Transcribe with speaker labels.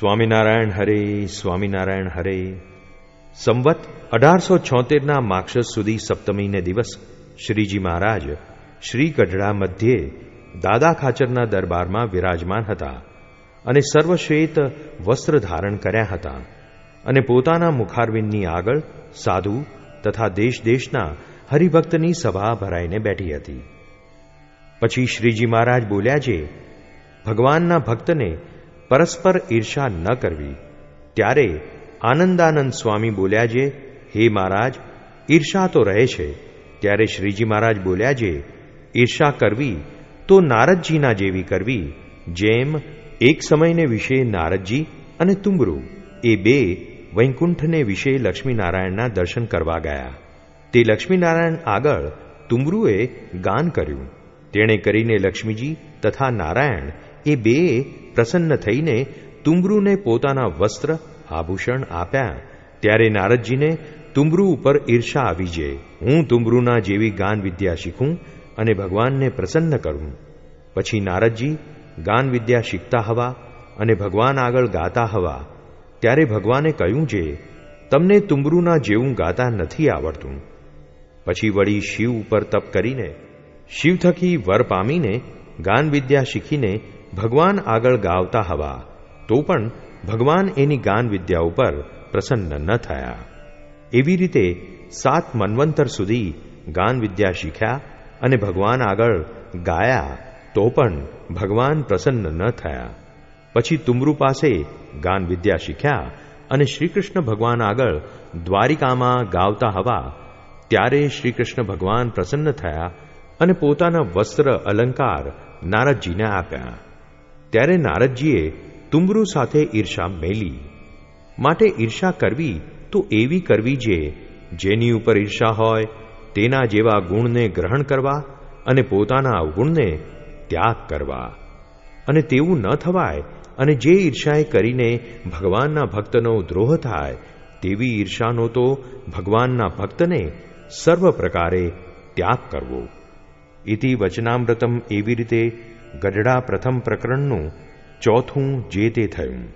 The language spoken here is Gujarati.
Speaker 1: સ્વામિનારાયણ હરે સ્વામિનારાયણ હરે. સંવત અઢારસો છોતેરના માક્ષસ સુધી સપ્તમીને દિવસ શ્રીજી મહારાજ શ્રી ગઢડા મધ્યે દાદા ખાચરના દરબારમાં વિરાજમાન હતા અને સર્વશ્વેત વસ્ત્ર ધારણ કર્યા હતા અને પોતાના મુખારવિંદની આગળ સાધુ તથા દેશ દેશના હરિભક્તની સભા ભરાઈને બેઠી હતી. પછી શ્રીજી મહારાજ બોલ્યા છે, ભગવાનના ભક્તને પરસ્પર ઈર્ષા ન કરવી. ત્યારે આનંદાનંદ સ્વામી બોલ્યા છે, હે મહારાજ, ઈર્ષા તો રહે છે. ત્યારે શ્રીજી મહારાજ બોલ્યા છે, ઈર્ષા કરવી તો નારદજીના જેવી કરવી, જેમ એક સમયને વિશે નારદજી અને તુમરુ એ બે વૈકુંઠને વિશે લક્ષ્મીનારાયણના દર્શન કરવા ગયા. તે લક્ષ્મીનારાયણ આગળ તુમરુએ ગાન કર્યું. તેણે કરીને લક્ષ્મીજી તથા નારાયણ એ બે પ્રસન્ન થઈને તુંબરૂને પોતાના વસ્ત્ર, આભૂષણ આપ્યા. ત્યારે નારદજીને તુંબરૂ ઉપર ઈર્ષા આવી જે. હું તુંબરૂના જેવી ગાન વિદ્યા શીખું અને ભગવાનને પ્રસન્ન કરું. પછી નારદજી ગાન વિદ્યા શીખતા હવા અને ભગવાન આગળ ગાતા હવા. ત્યારે ભગવાને કહ્યું જે, તમને તુંબરૂના જેવું ગાતા નથી આવડતું. પછી વળી શિવ ઉપર તપ કરીને શિવ થકી વર પામીને ગાન વિદ્યા શીખીને ભગવાન આગળ ગાવતા હવા, તો પણ ભગવાન એની ગાન વિદ્યા ઉપર પ્રસન્ન ન થયા. એવી રીતે સાત મન્વંતર સુધી ગાન વિદ્યા શીખ્યા અને ભગવાન આગળ ગાયા, તો પણ ભગવાન પ્રસન્ન ન થયા. પછી તુમરુ પાસે ગાન વિદ્યા શીખ્યા અને શ્રીકૃષ્ણ ભગવાન આગળ દ્વારિકામાં ગાવતા હવા, ત્યારે શ્રીકૃષ્ણ ભગવાન પ્રસન્ન થયા અને પોતાના વસ્ત્ર અલંકાર નારદજીને આપ્યા. ત્યારે નારદજીએ તુમરુ સાથે ઈર્ષા મેલી. માટે ઈર્ષા કરવી તો એવી કરવી જે, જેની ઉપર ઈર્ષા હોય, તેના જેવા ગુણને ગ્રહણ કરવા અને પોતાના અવગુણને ત્યાગ કરવા. અને તેવું ન થવાય અને જે ઈર્ષાએ કરીને ભગવાનના ભક્તનો દ્રોહ થાય, તેવી ઈર્ષાનો તો ભગવાનના ભક્તને સર્વ પ્રકારે ત્યાગ કરવો. ઇતિ વચનામૃતમ એવી રીતે ગઢડા પ્રથમ પ્રકરણનું ચોથું જે તે થયું.